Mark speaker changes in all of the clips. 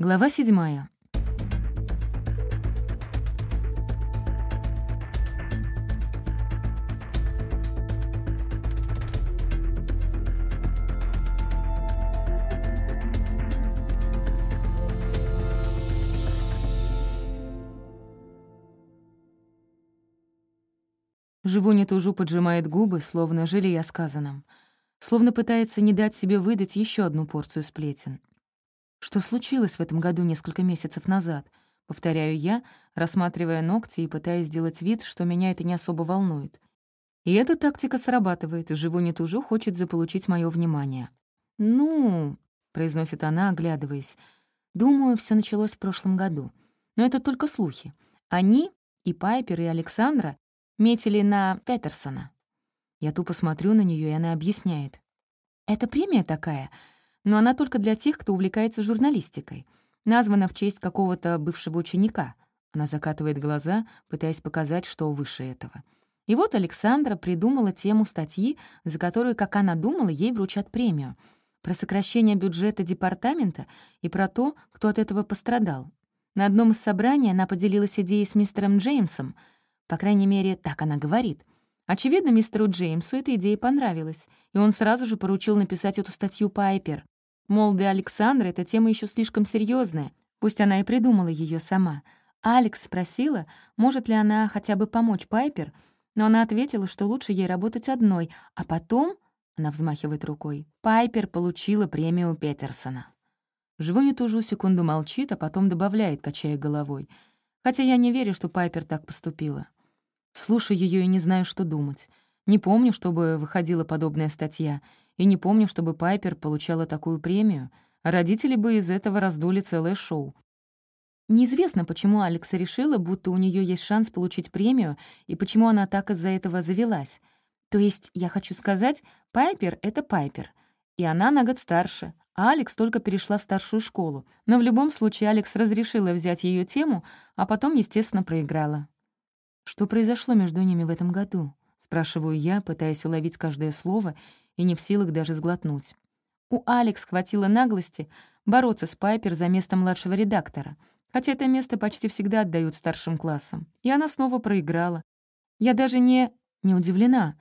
Speaker 1: Глава седьмая. Живуни тужу поджимает губы, словно жалея о сказанном. Словно пытается не дать себе выдать еще одну порцию сплетен. Что случилось в этом году несколько месяцев назад? Повторяю я, рассматривая ногти и пытаясь сделать вид, что меня это не особо волнует. И эта тактика срабатывает, живу не тужу, хочет заполучить мое внимание. «Ну...» — произносит она, оглядываясь. «Думаю, все началось в прошлом году. Но это только слухи. Они, и Пайпер, и Александра, метили на Петерсона». Я тупо смотрю на нее, и она объясняет. «Это премия такая?» но она только для тех, кто увлекается журналистикой. Названа в честь какого-то бывшего ученика. Она закатывает глаза, пытаясь показать, что выше этого. И вот Александра придумала тему статьи, за которую, как она думала, ей вручат премию. Про сокращение бюджета департамента и про то, кто от этого пострадал. На одном из собраний она поделилась идеей с мистером Джеймсом. По крайней мере, так она говорит. Очевидно, мистеру Джеймсу эта идея понравилась, и он сразу же поручил написать эту статью Пайпер. Мол, для Александра эта тема еще слишком серьезная, пусть она и придумала ее сама. Алекс спросила, может ли она хотя бы помочь Пайпер, но она ответила, что лучше ей работать одной, а потом, она взмахивает рукой, Пайпер получила премию Петерсона. Живу не тужу, секунду молчит, а потом добавляет, качая головой. Хотя я не верю, что Пайпер так поступила. Слушаю ее и не знаю, что думать. Не помню, чтобы выходила подобная статья, и не помню, чтобы Пайпер получала такую премию. родители бы из этого раздули целое шоу. Неизвестно, почему Алекса решила, будто у нее есть шанс получить премию, и почему она так из-за этого завелась. То есть, я хочу сказать, Пайпер — это Пайпер. И она на год старше, а Алекс только перешла в старшую школу. Но в любом случае Алекс разрешила взять ее тему, а потом, естественно, проиграла. «Что произошло между ними в этом году?» — спрашиваю я, пытаясь уловить каждое слово и не в силах даже сглотнуть. У Алекс хватило наглости бороться с Пайпер за место младшего редактора, хотя это место почти всегда отдают старшим классам, и она снова проиграла. Я даже не... не удивлена.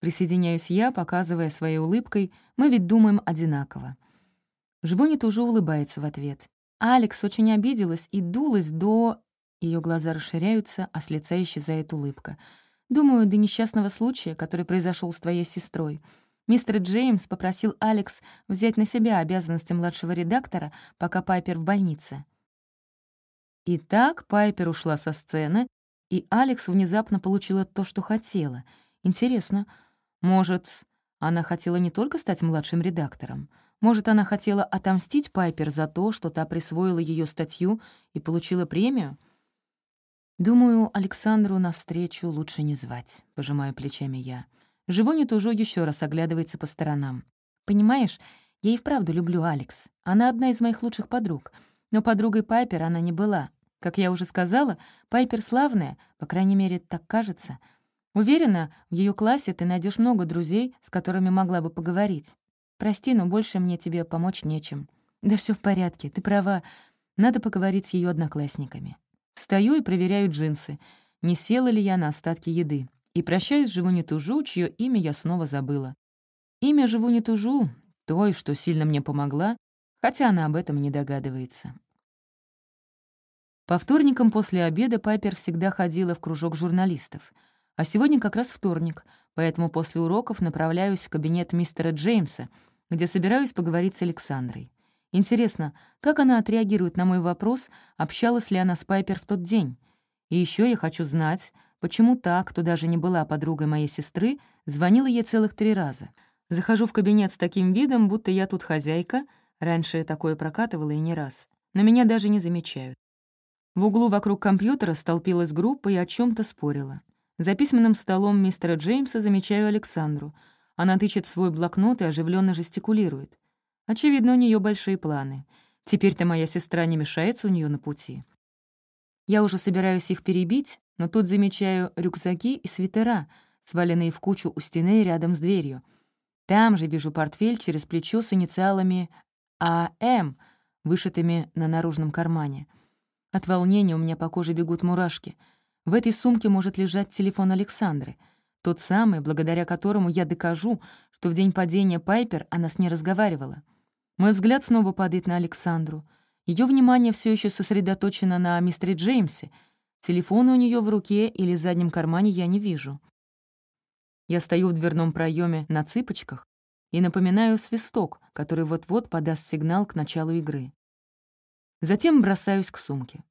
Speaker 1: Присоединяюсь я, показывая своей улыбкой, мы ведь думаем одинаково. Жвунит уже улыбается в ответ. Алекс очень обиделась и дулась до... Ее глаза расширяются, а с лица исчезает улыбка. Думаю, до несчастного случая, который произошел с твоей сестрой. Мистер Джеймс попросил Алекс взять на себя обязанности младшего редактора, пока Пайпер в больнице». Итак, Пайпер ушла со сцены, и Алекс внезапно получила то, что хотела. Интересно, может, она хотела не только стать младшим редактором? Может, она хотела отомстить Пайпер за то, что та присвоила ее статью и получила премию? «Думаю, Александру навстречу лучше не звать», — пожимаю плечами я. Живу Живоня тоже еще раз оглядывается по сторонам. «Понимаешь, я и вправду люблю Алекс. Она одна из моих лучших подруг. Но подругой Пайпер она не была. Как я уже сказала, Пайпер славная, по крайней мере, так кажется. Уверена, в ее классе ты найдешь много друзей, с которыми могла бы поговорить. Прости, но больше мне тебе помочь нечем. Да все в порядке, ты права. Надо поговорить с ее одноклассниками. Встаю и проверяю джинсы. Не села ли я на остатки еды. И, прощаюсь, живу не тужу, чье имя я снова забыла. Имя живу не тужу, той, что сильно мне помогла, хотя она об этом не догадывается. По вторникам после обеда Пайпер всегда ходила в кружок журналистов. А сегодня как раз вторник, поэтому после уроков направляюсь в кабинет мистера Джеймса, где собираюсь поговорить с Александрой. Интересно, как она отреагирует на мой вопрос, общалась ли она с Пайпер в тот день? И еще я хочу знать, Почему так, кто даже не была подругой моей сестры, звонила ей целых три раза. Захожу в кабинет с таким видом, будто я тут хозяйка. Раньше такое прокатывала и не раз. Но меня даже не замечают. В углу вокруг компьютера столпилась группа и о чем то спорила. За письменным столом мистера Джеймса замечаю Александру. Она тычет свой блокнот и оживленно жестикулирует. Очевидно, у нее большие планы. Теперь-то моя сестра не мешается у нее на пути. Я уже собираюсь их перебить, но тут замечаю рюкзаки и свитера, сваленные в кучу у стены рядом с дверью. Там же вижу портфель через плечо с инициалами АМ, вышитыми на наружном кармане. От волнения у меня по коже бегут мурашки. В этой сумке может лежать телефон Александры, тот самый, благодаря которому я докажу, что в день падения Пайпер она с ней разговаривала. Мой взгляд снова падает на Александру. Ее внимание все еще сосредоточено на мистере Джеймсе. Телефона у нее в руке или заднем кармане я не вижу. Я стою в дверном проеме на цыпочках и напоминаю свисток, который вот-вот подаст сигнал к началу игры. Затем бросаюсь к сумке.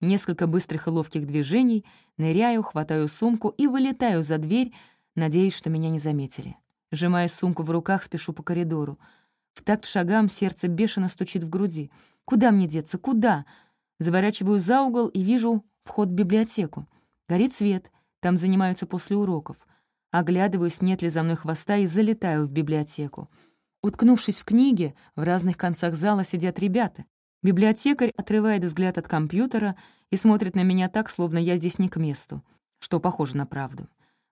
Speaker 1: Несколько быстрых и ловких движений, ныряю, хватаю сумку и вылетаю за дверь, надеясь, что меня не заметили. Сжимая сумку в руках, спешу по коридору. В такт шагам сердце бешено стучит в груди — Куда мне деться? Куда? Заворачиваю за угол и вижу вход в библиотеку. Горит свет, там занимаются после уроков. Оглядываюсь, нет ли за мной хвоста, и залетаю в библиотеку. Уткнувшись в книги, в разных концах зала сидят ребята. Библиотекарь отрывает взгляд от компьютера и смотрит на меня так, словно я здесь не к месту, что похоже на правду.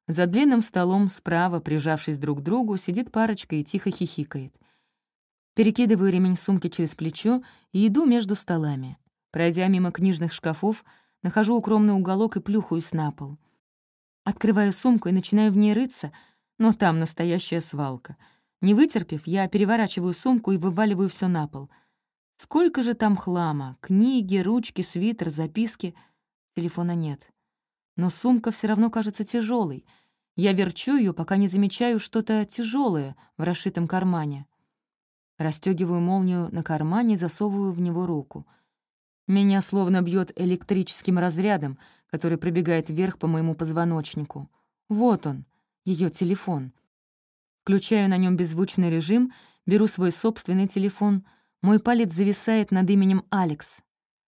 Speaker 1: За длинным столом справа, прижавшись друг к другу, сидит парочка и тихо хихикает — Перекидываю ремень сумки через плечо и иду между столами. Пройдя мимо книжных шкафов, нахожу укромный уголок и плюхаюсь на пол. Открываю сумку и начинаю в ней рыться, но там настоящая свалка. Не вытерпев, я переворачиваю сумку и вываливаю все на пол. Сколько же там хлама? Книги, ручки, свитер, записки. Телефона нет. Но сумка все равно кажется тяжелой. Я верчу ее, пока не замечаю что-то тяжелое в расшитом кармане. Растёгиваю молнию на кармане, засовываю в него руку. Меня словно бьет электрическим разрядом, который пробегает вверх по моему позвоночнику. Вот он, ее телефон. Включаю на нем беззвучный режим, беру свой собственный телефон. Мой палец зависает над именем Алекс.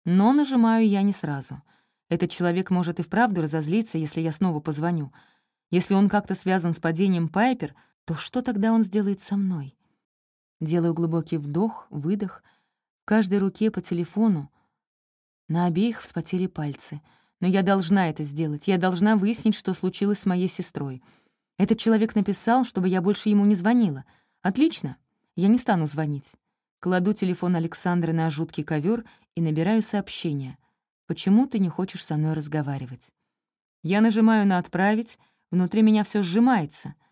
Speaker 1: Но нажимаю я не сразу. Этот человек может и вправду разозлиться, если я снова позвоню. Если он как-то связан с падением Пайпер, то что тогда он сделает со мной? Делаю глубокий вдох, выдох. В каждой руке по телефону. На обеих вспотели пальцы. Но я должна это сделать. Я должна выяснить, что случилось с моей сестрой. Этот человек написал, чтобы я больше ему не звонила. Отлично. Я не стану звонить. Кладу телефон Александры на жуткий ковер и набираю сообщение. «Почему ты не хочешь со мной разговаривать?» Я нажимаю на «Отправить», внутри меня все сжимается —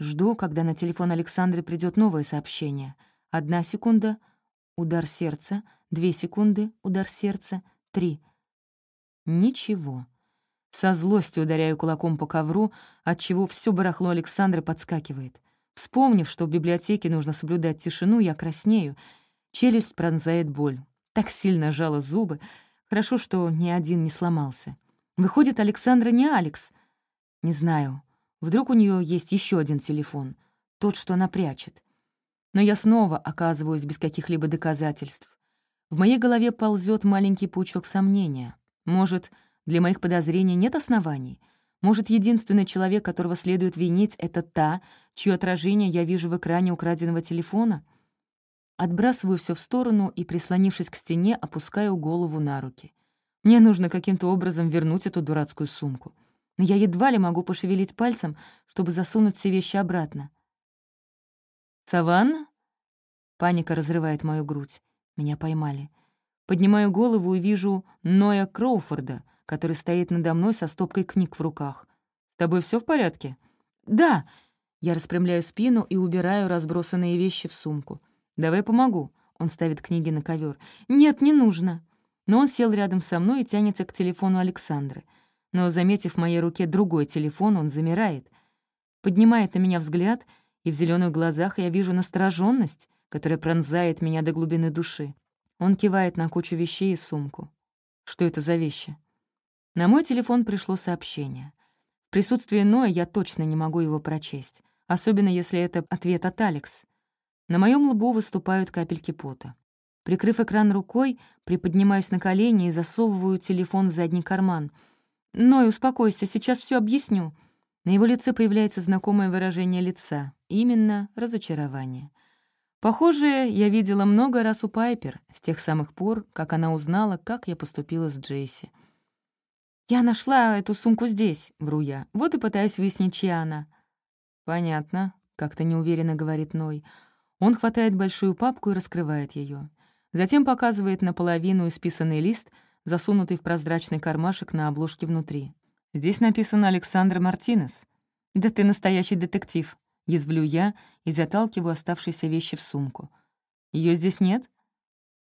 Speaker 1: Жду, когда на телефон Александры придет новое сообщение. Одна секунда — удар сердца, две секунды — удар сердца, три. Ничего. Со злостью ударяю кулаком по ковру, отчего все барахло Александры подскакивает. Вспомнив, что в библиотеке нужно соблюдать тишину, я краснею. Челюсть пронзает боль. Так сильно жало зубы. Хорошо, что ни один не сломался. Выходит, Александра не Алекс. Не знаю, Вдруг у нее есть еще один телефон, тот, что она прячет. Но я снова оказываюсь без каких-либо доказательств. В моей голове ползет маленький пучок сомнения. Может, для моих подозрений нет оснований? Может, единственный человек, которого следует винить, это та, чье отражение я вижу в экране украденного телефона? Отбрасываю все в сторону и, прислонившись к стене, опускаю голову на руки. Мне нужно каким-то образом вернуть эту дурацкую сумку. Но я едва ли могу пошевелить пальцем, чтобы засунуть все вещи обратно. «Саванна?» Паника разрывает мою грудь. Меня поймали. Поднимаю голову и вижу Ноя Кроуфорда, который стоит надо мной со стопкой книг в руках. «С тобой все в порядке?» «Да!» Я распрямляю спину и убираю разбросанные вещи в сумку. «Давай помогу». Он ставит книги на ковер. «Нет, не нужно». Но он сел рядом со мной и тянется к телефону Александры. но, заметив в моей руке другой телефон, он замирает. Поднимает на меня взгляд, и в зеленых глазах я вижу настороженность, которая пронзает меня до глубины души. Он кивает на кучу вещей и сумку. Что это за вещи? На мой телефон пришло сообщение. В присутствии Ноя я точно не могу его прочесть, особенно если это ответ от Алекс. На моем лбу выступают капельки пота. Прикрыв экран рукой, приподнимаюсь на колени и засовываю телефон в задний карман — «Ной, успокойся, сейчас все объясню». На его лице появляется знакомое выражение лица, именно разочарование. Похоже, я видела много раз у Пайпер с тех самых пор, как она узнала, как я поступила с Джейси. «Я нашла эту сумку здесь», — вру я. «Вот и пытаюсь выяснить, чья она». «Понятно», — как-то неуверенно говорит Ной. Он хватает большую папку и раскрывает ее. Затем показывает наполовину исписанный лист, засунутый в прозрачный кармашек на обложке внутри. «Здесь написано Александр Мартинес». «Да ты настоящий детектив», — язвлю я и заталкиваю оставшиеся вещи в сумку. Ее здесь нет?»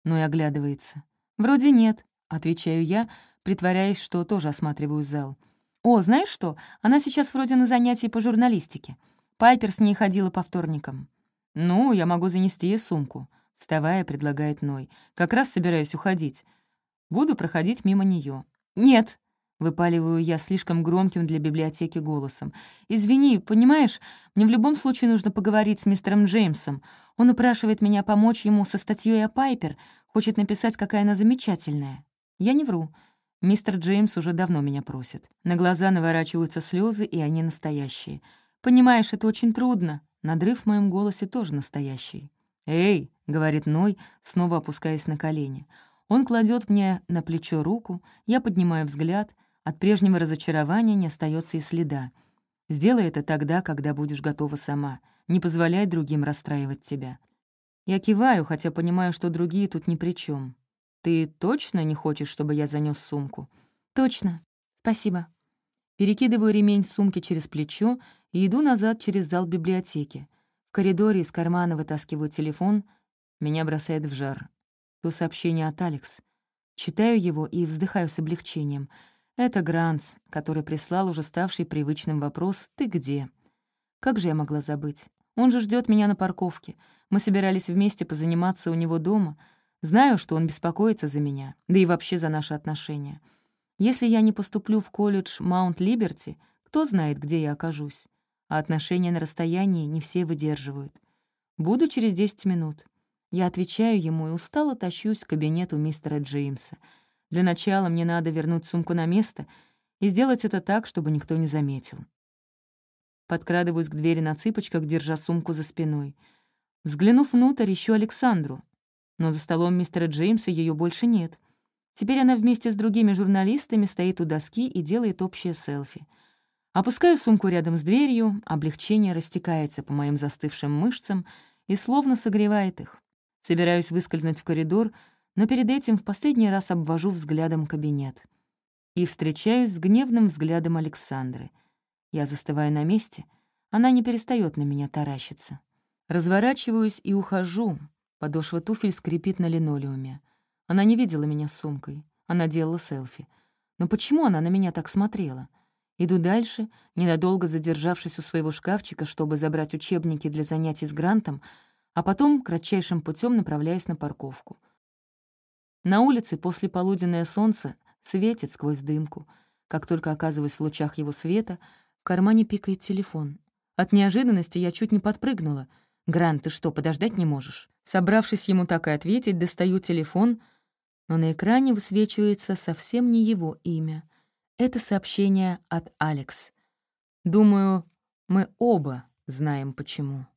Speaker 1: Ну и оглядывается. «Вроде нет», — отвечаю я, притворяясь, что тоже осматриваю зал. «О, знаешь что? Она сейчас вроде на занятии по журналистике. Пайпер с ней ходила по вторникам». «Ну, я могу занести ей сумку», — вставая, предлагает Ной. «Как раз собираюсь уходить. Буду проходить мимо нее. «Нет!» — выпаливаю я слишком громким для библиотеки голосом. «Извини, понимаешь, мне в любом случае нужно поговорить с мистером Джеймсом. Он упрашивает меня помочь ему со статьей о Пайпер, хочет написать, какая она замечательная. Я не вру. Мистер Джеймс уже давно меня просит. На глаза наворачиваются слезы, и они настоящие. Понимаешь, это очень трудно. Надрыв в моем голосе тоже настоящий. «Эй!» — говорит Ной, снова опускаясь на колени — он кладет мне на плечо руку, я поднимаю взгляд, от прежнего разочарования не остается и следа. Сделай это тогда, когда будешь готова сама. Не позволяй другим расстраивать тебя. Я киваю, хотя понимаю, что другие тут ни при чем. Ты точно не хочешь, чтобы я занес сумку? Точно. Спасибо. Перекидываю ремень сумки через плечо и иду назад через зал библиотеки. В коридоре из кармана вытаскиваю телефон. Меня бросает в жар то сообщение от Алекс. Читаю его и вздыхаю с облегчением. Это Грант, который прислал уже ставший привычным вопрос «Ты где?». Как же я могла забыть? Он же ждет меня на парковке. Мы собирались вместе позаниматься у него дома. Знаю, что он беспокоится за меня, да и вообще за наши отношения. Если я не поступлю в колледж Маунт-Либерти, кто знает, где я окажусь. А отношения на расстоянии не все выдерживают. Буду через 10 минут. Я отвечаю ему и устало тащусь к кабинету мистера Джеймса. Для начала мне надо вернуть сумку на место и сделать это так, чтобы никто не заметил. Подкрадываюсь к двери на цыпочках, держа сумку за спиной. Взглянув внутрь, ищу Александру. Но за столом мистера Джеймса ее больше нет. Теперь она вместе с другими журналистами стоит у доски и делает общее селфи. Опускаю сумку рядом с дверью, облегчение растекается по моим застывшим мышцам и словно согревает их. Собираюсь выскользнуть в коридор, но перед этим в последний раз обвожу взглядом кабинет. И встречаюсь с гневным взглядом Александры. Я застываю на месте, она не перестает на меня таращиться. Разворачиваюсь и ухожу. Подошва туфель скрипит на линолеуме. Она не видела меня с сумкой. Она делала селфи. Но почему она на меня так смотрела? Иду дальше, ненадолго задержавшись у своего шкафчика, чтобы забрать учебники для занятий с Грантом — а потом кратчайшим путем направляюсь на парковку. На улице после полуденное солнце светит сквозь дымку. Как только оказываюсь в лучах его света, в кармане пикает телефон. От неожиданности я чуть не подпрыгнула. Грант, ты что, подождать не можешь?» Собравшись ему так и ответить, достаю телефон, но на экране высвечивается совсем не его имя. Это сообщение от Алекс. Думаю, мы оба знаем почему.